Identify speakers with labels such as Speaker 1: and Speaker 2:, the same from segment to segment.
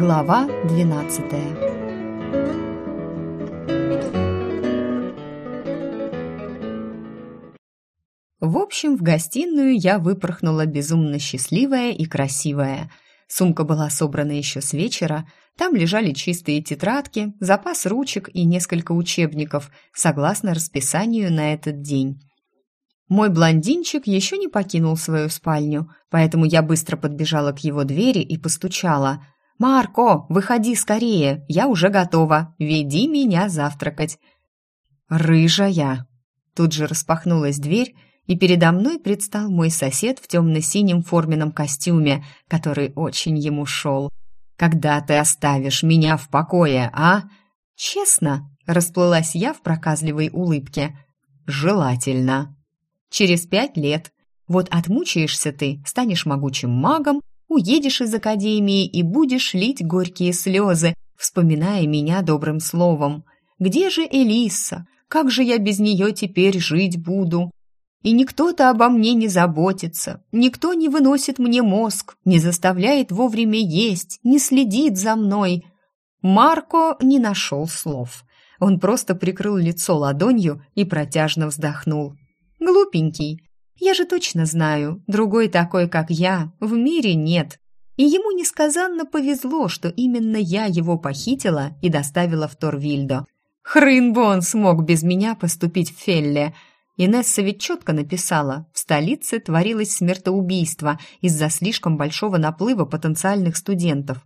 Speaker 1: Глава 12 В общем, в гостиную я выпорхнула безумно счастливая и красивая. Сумка была собрана еще с вечера, там лежали чистые тетрадки, запас ручек и несколько учебников, согласно расписанию на этот день. Мой блондинчик еще не покинул свою спальню, поэтому я быстро подбежала к его двери и постучала. «Марко, выходи скорее, я уже готова, веди меня завтракать». «Рыжая!» Тут же распахнулась дверь, и передо мной предстал мой сосед в темно-синем форменном костюме, который очень ему шел. «Когда ты оставишь меня в покое, а?» «Честно?» — расплылась я в проказливой улыбке. «Желательно». Через пять лет. Вот отмучаешься ты, станешь могучим магом, уедешь из академии и будешь лить горькие слезы, вспоминая меня добрым словом. Где же Элиса? Как же я без нее теперь жить буду? И никто-то обо мне не заботится, никто не выносит мне мозг, не заставляет вовремя есть, не следит за мной. Марко не нашел слов. Он просто прикрыл лицо ладонью и протяжно вздохнул. Глупенький. Я же точно знаю, другой такой, как я, в мире нет. И ему несказанно повезло, что именно я его похитила и доставила в Торвильдо. Хрын бы он смог без меня поступить в Фелле. Инесса ведь четко написала, в столице творилось смертоубийство из-за слишком большого наплыва потенциальных студентов.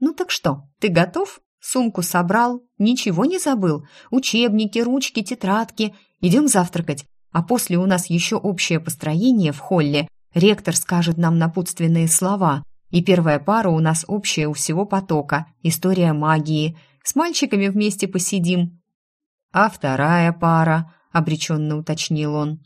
Speaker 1: «Ну так что, ты готов? Сумку собрал? Ничего не забыл? Учебники, ручки, тетрадки? Идем завтракать. А после у нас еще общее построение в холле. Ректор скажет нам напутственные слова. И первая пара у нас общая у всего потока. История магии. С мальчиками вместе посидим. А вторая пара, обреченно уточнил он.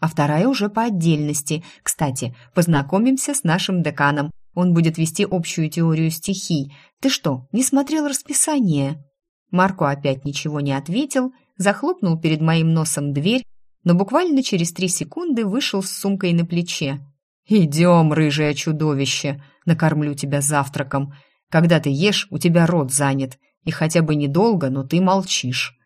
Speaker 1: А вторая уже по отдельности. Кстати, познакомимся с нашим деканом. Он будет вести общую теорию стихий. Ты что, не смотрел расписание? Марко опять ничего не ответил, захлопнул перед моим носом дверь но буквально через три секунды вышел с сумкой на плече. «Идем, рыжее чудовище, накормлю тебя завтраком. Когда ты ешь, у тебя рот занят, и хотя бы недолго, но ты молчишь».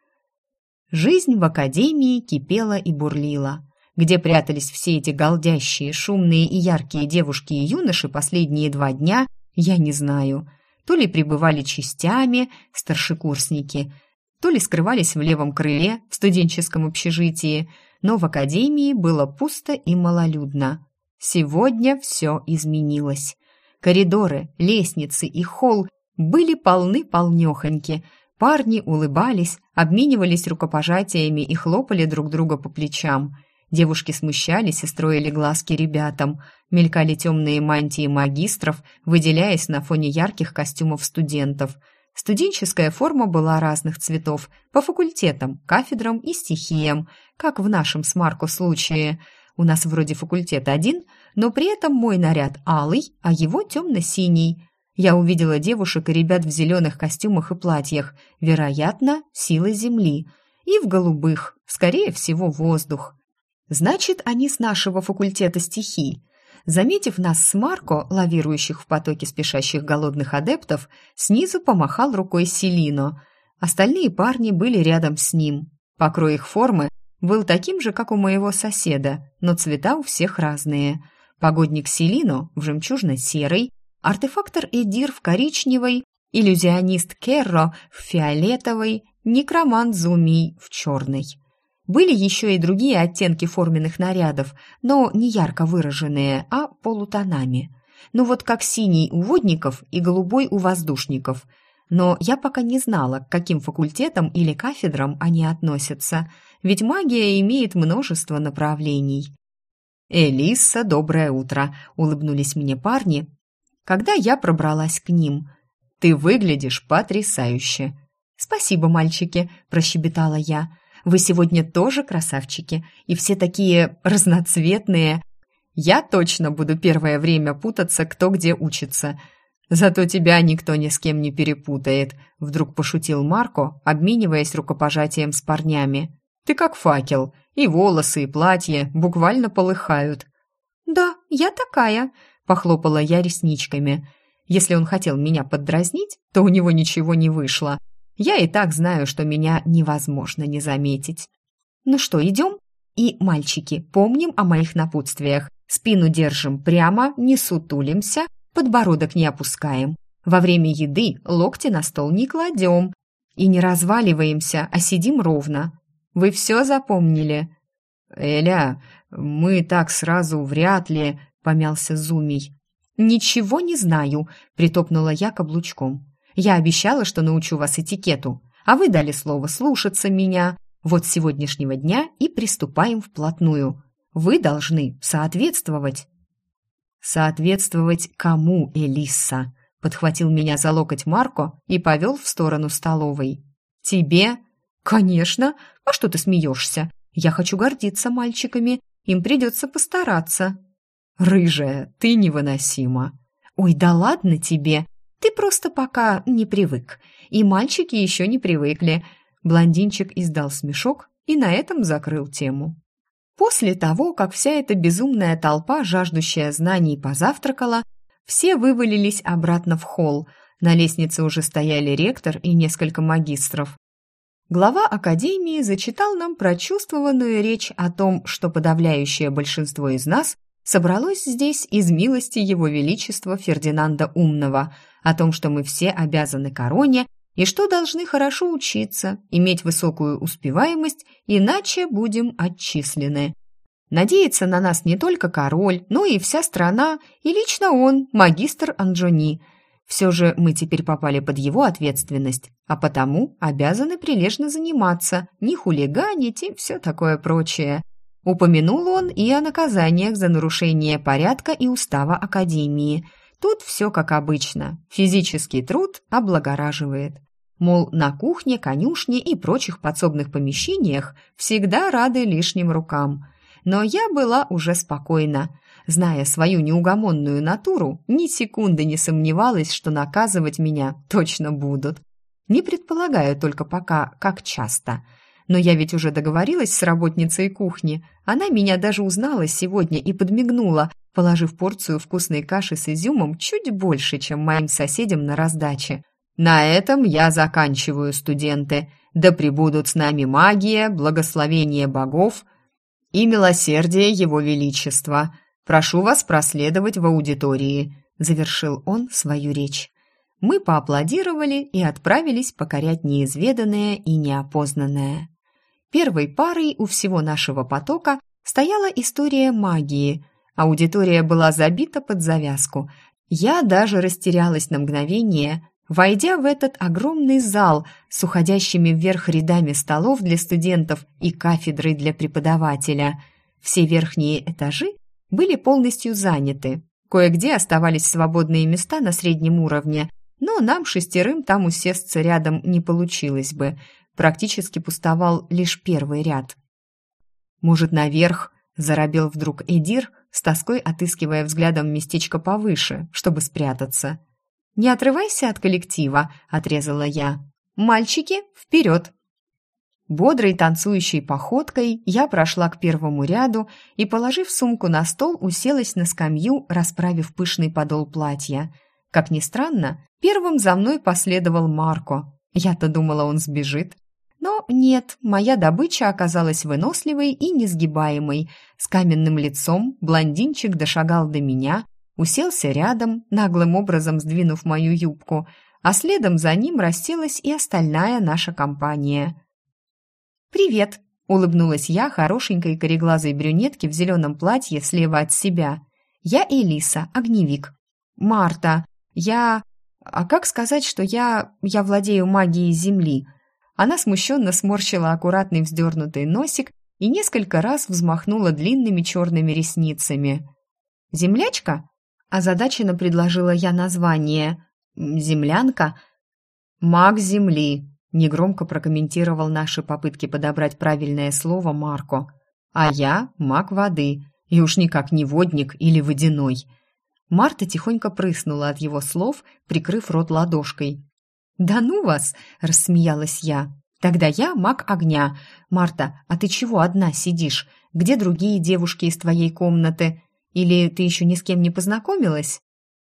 Speaker 1: Жизнь в академии кипела и бурлила. Где прятались все эти голдящие, шумные и яркие девушки и юноши последние два дня, я не знаю. То ли пребывали частями, старшекурсники, то ли скрывались в левом крыле, в студенческом общежитии – но в академии было пусто и малолюдно. Сегодня все изменилось. Коридоры, лестницы и холл были полны-полнехоньки. Парни улыбались, обменивались рукопожатиями и хлопали друг друга по плечам. Девушки смущались и строили глазки ребятам. Мелькали темные мантии магистров, выделяясь на фоне ярких костюмов студентов – Студенческая форма была разных цветов, по факультетам, кафедрам и стихиям, как в нашем с Марко случае. У нас вроде факультет один, но при этом мой наряд алый, а его темно-синий. Я увидела девушек и ребят в зеленых костюмах и платьях, вероятно, силы земли, и в голубых, скорее всего, воздух. Значит, они с нашего факультета стихий. Заметив нас с Марко, лавирующих в потоке спешащих голодных адептов, снизу помахал рукой Селино. Остальные парни были рядом с ним. Покрой их формы был таким же, как у моего соседа, но цвета у всех разные. Погодник Селино в жемчужно-серый, артефактор Эдир в коричневой, иллюзионист Керро в фиолетовой, некромант Зумий в черной. Были еще и другие оттенки форменных нарядов, но не ярко выраженные, а полутонами. Ну вот как синий у водников и голубой у воздушников. Но я пока не знала, к каким факультетам или кафедрам они относятся, ведь магия имеет множество направлений. «Элисса, доброе утро!» — улыбнулись мне парни, когда я пробралась к ним. «Ты выглядишь потрясающе!» «Спасибо, мальчики!» – прощебетала я. Вы сегодня тоже красавчики, и все такие разноцветные. Я точно буду первое время путаться, кто где учится. Зато тебя никто ни с кем не перепутает», — вдруг пошутил Марко, обмениваясь рукопожатием с парнями. «Ты как факел, и волосы, и платье буквально полыхают». «Да, я такая», — похлопала я ресничками. Если он хотел меня поддразнить, то у него ничего не вышло. Я и так знаю, что меня невозможно не заметить. Ну что, идем? И, мальчики, помним о моих напутствиях. Спину держим прямо, не сутулимся, подбородок не опускаем. Во время еды локти на стол не кладем. И не разваливаемся, а сидим ровно. Вы все запомнили? «Эля, мы так сразу вряд ли...» — помялся Зумий. «Ничего не знаю», — притопнула я каблучком. «Я обещала, что научу вас этикету, а вы дали слово слушаться меня. Вот с сегодняшнего дня и приступаем вплотную. Вы должны соответствовать». «Соответствовать кому, Элисса?» — подхватил меня за локоть Марко и повел в сторону столовой. «Тебе?» «Конечно. А что ты смеешься? Я хочу гордиться мальчиками. Им придется постараться». «Рыжая, ты невыносима». «Ой, да ладно тебе. Ты просто пока не привык. И мальчики еще не привыкли». Блондинчик издал смешок и на этом закрыл тему. После того, как вся эта безумная толпа, жаждущая знаний, позавтракала, все вывалились обратно в холл. На лестнице уже стояли ректор и несколько магистров. Глава академии зачитал нам прочувствованную речь о том, что подавляющее большинство из нас собралось здесь из милости Его Величества Фердинанда Умного, о том, что мы все обязаны короне и что должны хорошо учиться, иметь высокую успеваемость, иначе будем отчислены. Надеется на нас не только король, но и вся страна, и лично он, магистр Анджони. Все же мы теперь попали под его ответственность, а потому обязаны прилежно заниматься, не хулиганить и все такое прочее. Упомянул он и о наказаниях за нарушение порядка и устава Академии. Тут все как обычно. Физический труд облагораживает. Мол, на кухне, конюшне и прочих подсобных помещениях всегда рады лишним рукам. Но я была уже спокойна. Зная свою неугомонную натуру, ни секунды не сомневалась, что наказывать меня точно будут. Не предполагаю только пока, как часто – но я ведь уже договорилась с работницей кухни. Она меня даже узнала сегодня и подмигнула, положив порцию вкусной каши с изюмом чуть больше, чем моим соседям на раздаче. На этом я заканчиваю, студенты. Да пребудут с нами магия, благословение богов и милосердие его величества. Прошу вас проследовать в аудитории, завершил он свою речь. Мы поаплодировали и отправились покорять неизведанное и неопознанное. Первой парой у всего нашего потока стояла история магии. Аудитория была забита под завязку. Я даже растерялась на мгновение, войдя в этот огромный зал с уходящими вверх рядами столов для студентов и кафедрой для преподавателя. Все верхние этажи были полностью заняты. Кое-где оставались свободные места на среднем уровне, но нам шестерым там усесться рядом не получилось бы – Практически пустовал лишь первый ряд. «Может, наверх?» – заробел вдруг Эдир, с тоской отыскивая взглядом местечко повыше, чтобы спрятаться. «Не отрывайся от коллектива», – отрезала я. «Мальчики, вперед!» Бодрой танцующей походкой я прошла к первому ряду и, положив сумку на стол, уселась на скамью, расправив пышный подол платья. Как ни странно, первым за мной последовал Марко. Я-то думала, он сбежит. Но нет, моя добыча оказалась выносливой и несгибаемой. С каменным лицом блондинчик дошагал до меня, уселся рядом, наглым образом сдвинув мою юбку, а следом за ним расселась и остальная наша компания. «Привет!» — улыбнулась я хорошенькой кореглазой брюнетке в зеленом платье слева от себя. «Я Элиса, огневик. Марта. Я... А как сказать, что я... я владею магией Земли?» Она смущенно сморщила аккуратный вздернутый носик и несколько раз взмахнула длинными черными ресницами. «Землячка?» – озадаченно предложила я название. «Землянка?» «Маг земли», – негромко прокомментировал наши попытки подобрать правильное слово Марко. «А я – маг воды, и уж никак не водник или водяной». Марта тихонько прыснула от его слов, прикрыв рот ладошкой. «Да ну вас!» – рассмеялась я. «Тогда я маг огня. Марта, а ты чего одна сидишь? Где другие девушки из твоей комнаты? Или ты еще ни с кем не познакомилась?»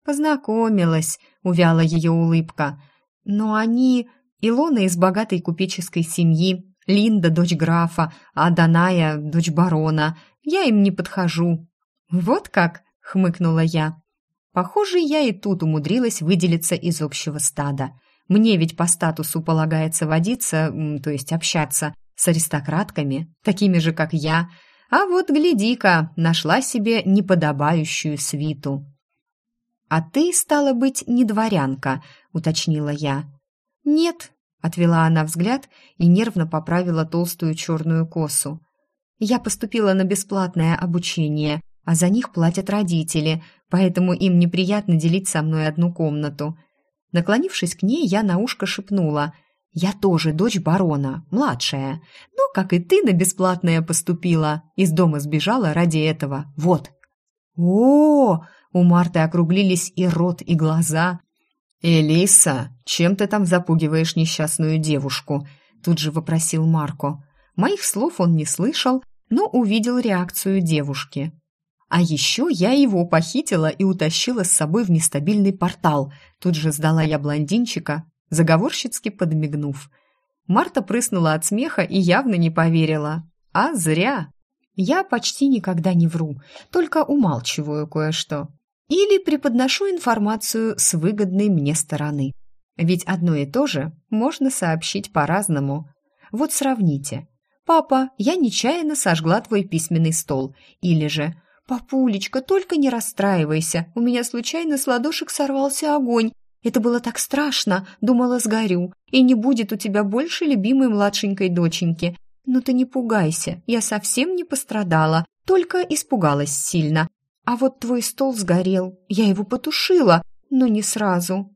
Speaker 1: Познакомилась, увяла ее улыбка. Но они... Илона из богатой купеческой семьи, Линда – дочь графа, а Даная – дочь барона. Я им не подхожу». «Вот как?» – хмыкнула я. «Похоже, я и тут умудрилась выделиться из общего стада. Мне ведь по статусу полагается водиться, то есть общаться, с аристократками, такими же, как я. А вот, гляди-ка, нашла себе неподобающую свиту». «А ты, стала быть, не дворянка», — уточнила я. «Нет», — отвела она взгляд и нервно поправила толстую черную косу. «Я поступила на бесплатное обучение, а за них платят родители, поэтому им неприятно делить со мной одну комнату». Наклонившись к ней, я на ушко шепнула. «Я тоже дочь барона, младшая. Но, как и ты, на бесплатное поступила. Из дома сбежала ради этого. Вот». «О-о-о!» У Марты округлились и рот, и глаза. «Элиса, чем ты там запугиваешь несчастную девушку?» Тут же вопросил Марко. Моих слов он не слышал, но увидел реакцию девушки. А еще я его похитила и утащила с собой в нестабильный портал. Тут же сдала я блондинчика, заговорщицки подмигнув. Марта прыснула от смеха и явно не поверила. А зря. Я почти никогда не вру, только умалчиваю кое-что или преподношу информацию с выгодной мне стороны. Ведь одно и то же можно сообщить по-разному. Вот сравните. «Папа, я нечаянно сожгла твой письменный стол». Или же «Папулечка, только не расстраивайся, у меня случайно с ладошек сорвался огонь. Это было так страшно, думала, сгорю, и не будет у тебя больше любимой младшенькой доченьки. Но ты не пугайся, я совсем не пострадала, только испугалась сильно. А вот твой стол сгорел. Я его потушила, но не сразу.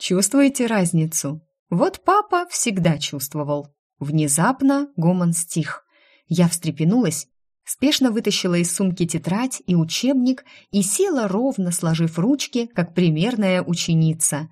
Speaker 1: Чувствуете разницу? Вот папа всегда чувствовал. Внезапно гомон стих. Я встрепенулась, спешно вытащила из сумки тетрадь и учебник и села ровно, сложив ручки, как примерная ученица.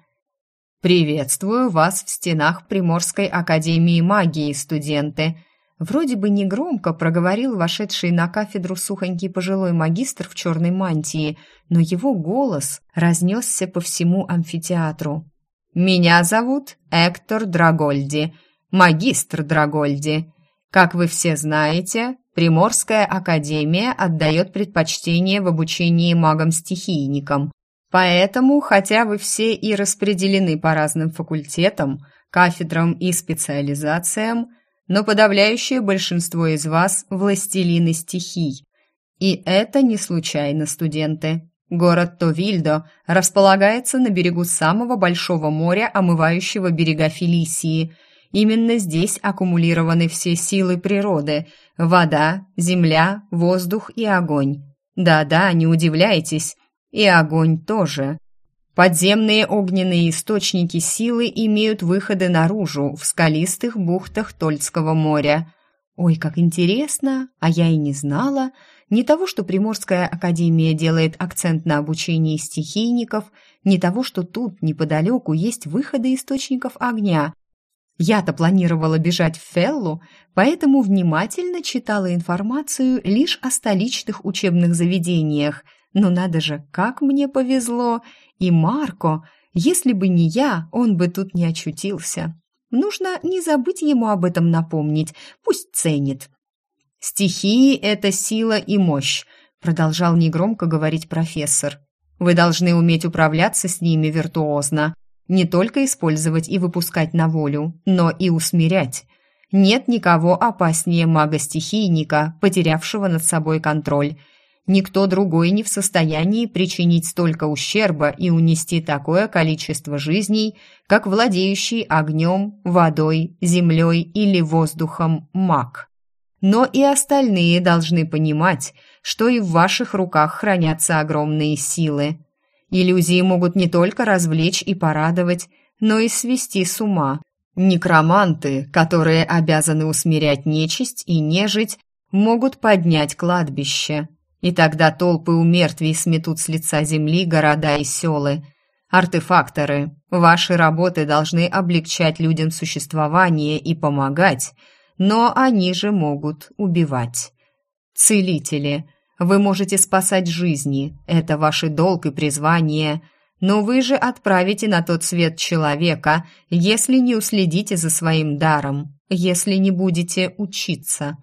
Speaker 1: «Приветствую вас в стенах Приморской академии магии, студенты!» Вроде бы негромко проговорил вошедший на кафедру сухонький пожилой магистр в черной мантии, но его голос разнесся по всему амфитеатру. «Меня зовут Эктор Драгольди, магистр Драгольди. Как вы все знаете, Приморская академия отдает предпочтение в обучении магам-стихийникам. Поэтому, хотя вы все и распределены по разным факультетам, кафедрам и специализациям, но подавляющее большинство из вас – властелины стихий. И это не случайно, студенты. Город Товильдо располагается на берегу самого большого моря, омывающего берега Фелисии. Именно здесь аккумулированы все силы природы – вода, земля, воздух и огонь. Да-да, не удивляйтесь, и огонь тоже. Подземные огненные источники силы имеют выходы наружу, в скалистых бухтах Тольского моря. Ой, как интересно, а я и не знала. Не того, что Приморская академия делает акцент на обучении стихийников, не того, что тут, неподалеку, есть выходы источников огня. Я-то планировала бежать в Феллу, поэтому внимательно читала информацию лишь о столичных учебных заведениях. Но надо же, как мне повезло! И Марко, если бы не я, он бы тут не очутился. Нужно не забыть ему об этом напомнить, пусть ценит. «Стихии — это сила и мощь», — продолжал негромко говорить профессор. «Вы должны уметь управляться с ними виртуозно, не только использовать и выпускать на волю, но и усмирять. Нет никого опаснее мага-стихийника, потерявшего над собой контроль». Никто другой не в состоянии причинить столько ущерба и унести такое количество жизней, как владеющий огнем, водой, землей или воздухом маг. Но и остальные должны понимать, что и в ваших руках хранятся огромные силы. Иллюзии могут не только развлечь и порадовать, но и свести с ума. Некроманты, которые обязаны усмирять нечисть и нежить, могут поднять кладбище, и тогда толпы у мертвей сметут с лица земли города и селы. Артефакторы, ваши работы должны облегчать людям существование и помогать, но они же могут убивать. Целители, Вы можете спасать жизни, это ваш долг и призвание, но вы же отправите на тот свет человека, если не уследите за своим даром, если не будете учиться.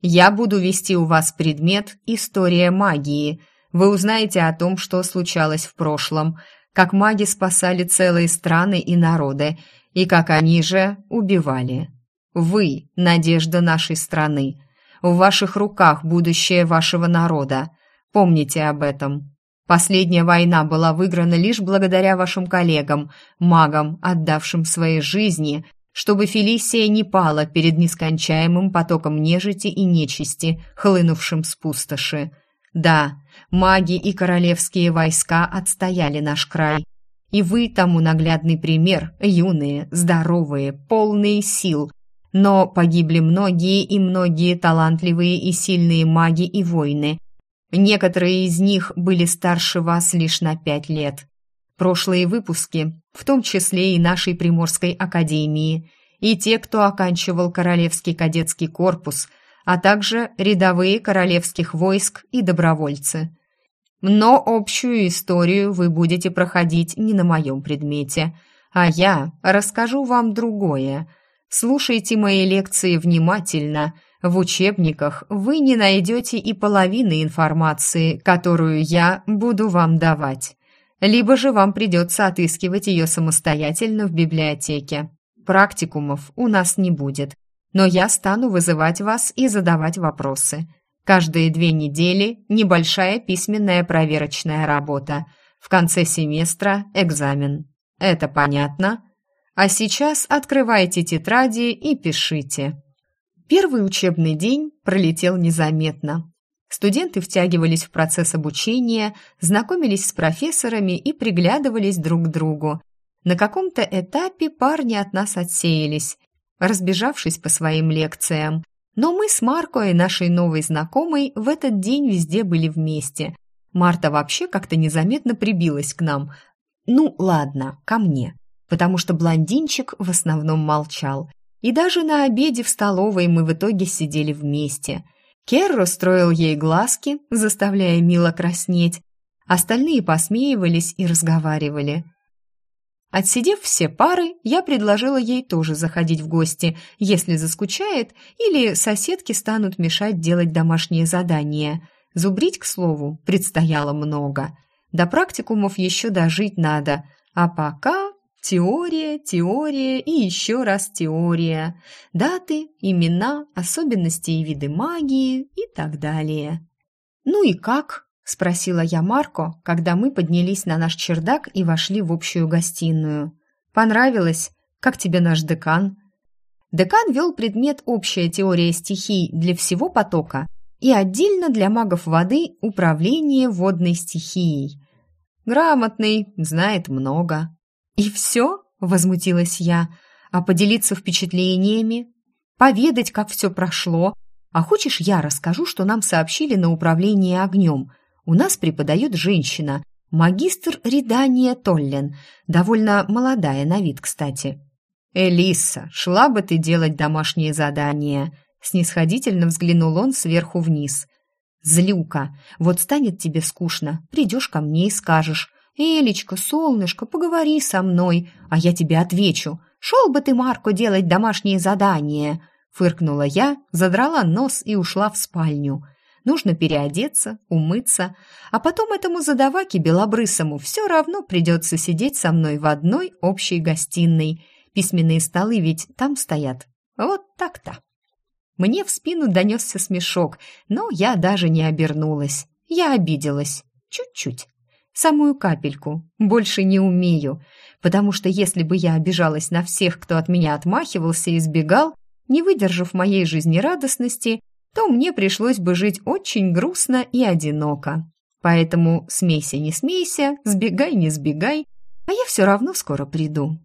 Speaker 1: Я буду вести у вас предмет «История магии». Вы узнаете о том, что случалось в прошлом, как маги спасали целые страны и народы, и как они же убивали. Вы – надежда нашей страны. В ваших руках будущее вашего народа. Помните об этом. Последняя война была выиграна лишь благодаря вашим коллегам, магам, отдавшим свои жизни, чтобы Фелисия не пала перед нескончаемым потоком нежити и нечисти, хлынувшим с пустоши. Да, маги и королевские войска отстояли наш край. И вы тому наглядный пример, юные, здоровые, полные сил. Но погибли многие и многие талантливые и сильные маги и воины. Некоторые из них были старше вас лишь на пять лет. Прошлые выпуски, в том числе и нашей Приморской академии, и те, кто оканчивал Королевский кадетский корпус, а также рядовые королевских войск и добровольцы. Но общую историю вы будете проходить не на моем предмете, а я расскажу вам другое. Слушайте мои лекции внимательно. В учебниках вы не найдете и половины информации, которую я буду вам давать либо же вам придется отыскивать ее самостоятельно в библиотеке. Практикумов у нас не будет, но я стану вызывать вас и задавать вопросы. Каждые две недели небольшая письменная проверочная работа. В конце семестра экзамен. Это понятно? А сейчас открывайте тетради и пишите. Первый учебный день пролетел незаметно. Студенты втягивались в процесс обучения, знакомились с профессорами и приглядывались друг к другу. На каком-то этапе парни от нас отсеялись, разбежавшись по своим лекциям. Но мы с Марко и нашей новой знакомой в этот день везде были вместе. Марта вообще как-то незаметно прибилась к нам. Ну, ладно, ко мне. Потому что блондинчик в основном молчал. И даже на обеде в столовой мы в итоге сидели вместе – Керро строил ей глазки, заставляя мило краснеть. Остальные посмеивались и разговаривали. Отсидев все пары, я предложила ей тоже заходить в гости, если заскучает или соседки станут мешать делать домашние задания. Зубрить, к слову, предстояло много. До практикумов еще дожить надо, а пока Теория, теория и еще раз теория. Даты, имена, особенности и виды магии и так далее. «Ну и как?» – спросила я Марко, когда мы поднялись на наш чердак и вошли в общую гостиную. «Понравилось? Как тебе наш декан?» Декан вел предмет «Общая теория стихий» для всего потока и отдельно для магов воды «Управление водной стихией». Грамотный, знает много. «И все?» – возмутилась я. «А поделиться впечатлениями? Поведать, как все прошло? А хочешь, я расскажу, что нам сообщили на управлении огнем? У нас преподает женщина, магистр Редания Толлен, довольно молодая на вид, кстати». «Элиса, шла бы ты делать домашние задания!» Снисходительно взглянул он сверху вниз. «Злюка, вот станет тебе скучно, придешь ко мне и скажешь. «Элечка, солнышко, поговори со мной, а я тебе отвечу. Шел бы ты, Марко, делать домашние задания!» Фыркнула я, задрала нос и ушла в спальню. Нужно переодеться, умыться, а потом этому задаваке белобрысому все равно придется сидеть со мной в одной общей гостиной. Письменные столы ведь там стоят. Вот так-то. Мне в спину донесся смешок, но я даже не обернулась. Я обиделась. Чуть-чуть. Самую капельку. Больше не умею. Потому что если бы я обижалась на всех, кто от меня отмахивался и избегал, не выдержав моей жизнерадостности, то мне пришлось бы жить очень грустно и одиноко. Поэтому смейся, не смейся, сбегай, не сбегай, а я все равно скоро приду.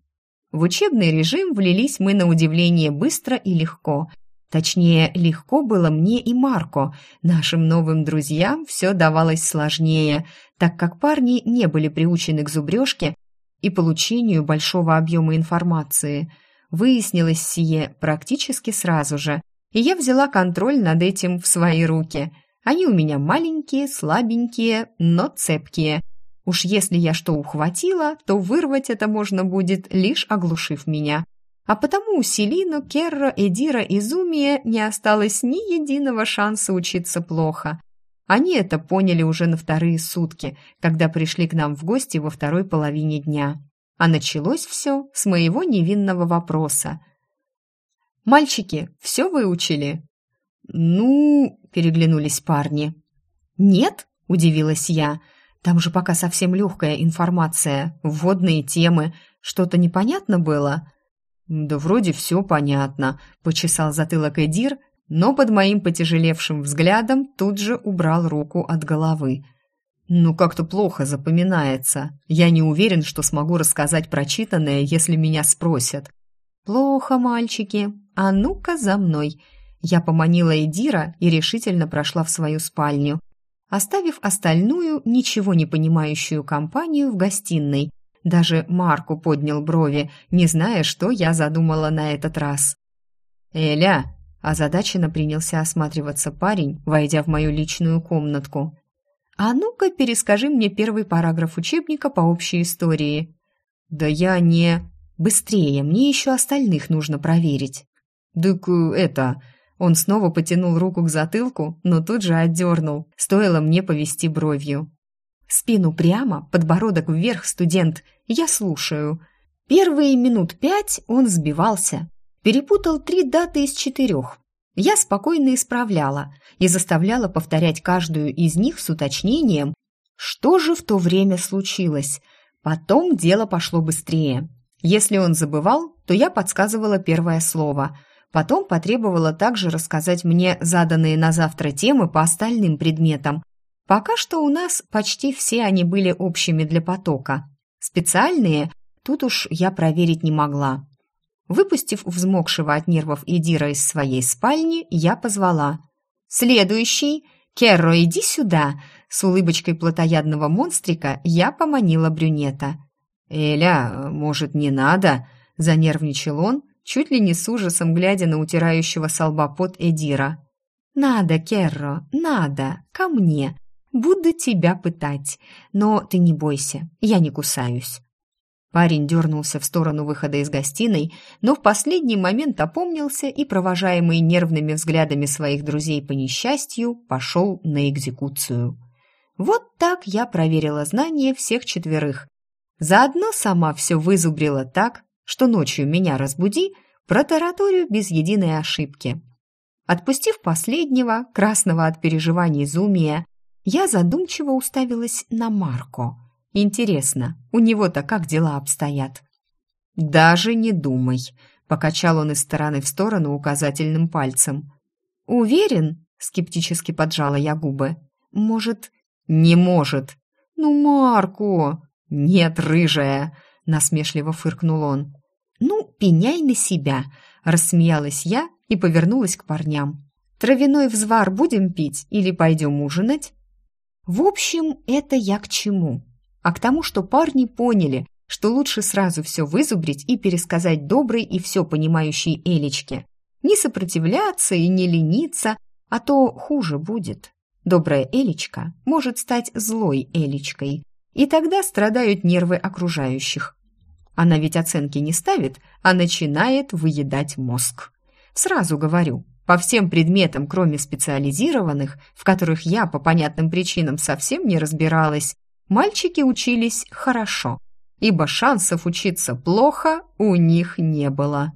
Speaker 1: В учебный режим влились мы на удивление быстро и легко, Точнее, легко было мне и Марко. Нашим новым друзьям все давалось сложнее, так как парни не были приучены к зубрежке и получению большого объема информации. Выяснилось сие практически сразу же, и я взяла контроль над этим в свои руки. Они у меня маленькие, слабенькие, но цепкие. Уж если я что ухватила, то вырвать это можно будет, лишь оглушив меня. А потому у Селину, Керро, Эдира и Зумия не осталось ни единого шанса учиться плохо. Они это поняли уже на вторые сутки, когда пришли к нам в гости во второй половине дня. А началось все с моего невинного вопроса. «Мальчики, все выучили?» «Ну...» – переглянулись парни. «Нет?» – удивилась я. «Там же пока совсем легкая информация, вводные темы. Что-то непонятно было?» «Да вроде все понятно», – почесал затылок Эдир, но под моим потяжелевшим взглядом тут же убрал руку от головы. «Ну, как-то плохо запоминается. Я не уверен, что смогу рассказать прочитанное, если меня спросят». «Плохо, мальчики. А ну-ка за мной». Я поманила Эдира и решительно прошла в свою спальню, оставив остальную, ничего не понимающую компанию в гостиной. Даже Марку поднял брови, не зная, что я задумала на этот раз. «Эля!» Озадаченно принялся осматриваться парень, войдя в мою личную комнатку. «А ну-ка, перескажи мне первый параграф учебника по общей истории». «Да я не...» «Быстрее, мне еще остальных нужно проверить». «Дык это...» Он снова потянул руку к затылку, но тут же отдернул, стоило мне повести бровью. «Спину прямо, подбородок вверх, студент, я слушаю». Первые минут пять он сбивался, перепутал три даты из четырех. Я спокойно исправляла и заставляла повторять каждую из них с уточнением, что же в то время случилось. Потом дело пошло быстрее. Если он забывал, то я подсказывала первое слово. Потом потребовала также рассказать мне заданные на завтра темы по остальным предметам. Пока что у нас почти все они были общими для потока. Специальные тут уж я проверить не могла. Выпустив взмокшего от нервов Идира из своей спальни, я позвала. «Следующий! Керро, иди сюда!» С улыбочкой плотоядного монстрика я поманила брюнета. «Эля, может, не надо?» – занервничал он, чуть ли не с ужасом глядя на утирающего со Эдира. «Надо, Керро, надо, ко мне. Буду тебя пытать. Но ты не бойся, я не кусаюсь». Парень дернулся в сторону выхода из гостиной, но в последний момент опомнился и, провожаемый нервными взглядами своих друзей по несчастью, пошел на экзекуцию. Вот так я проверила знания всех четверых. Заодно сама все вызубрила так, что ночью меня разбуди, протараторию без единой ошибки. Отпустив последнего, красного от переживаний Зумия, я задумчиво уставилась на Марко – Интересно, у него-то как дела обстоят? Даже не думай, покачал он из стороны в сторону указательным пальцем. Уверен? скептически поджала я губы. Может, не может. Ну, Марко. Нет, рыжая, насмешливо фыркнул он. Ну, пеняй на себя, рассмеялась я и повернулась к парням. Травяной взвар будем пить или пойдем ужинать? В общем, это я к чему? а к тому, что парни поняли, что лучше сразу все вызубрить и пересказать доброй и все понимающей Элечке. Не сопротивляться и не лениться, а то хуже будет. Добрая Элечка может стать злой Элечкой, и тогда страдают нервы окружающих. Она ведь оценки не ставит, а начинает выедать мозг. Сразу говорю, по всем предметам, кроме специализированных, в которых я по понятным причинам совсем не разбиралась, мальчики учились хорошо, ибо шансов учиться плохо у них не было.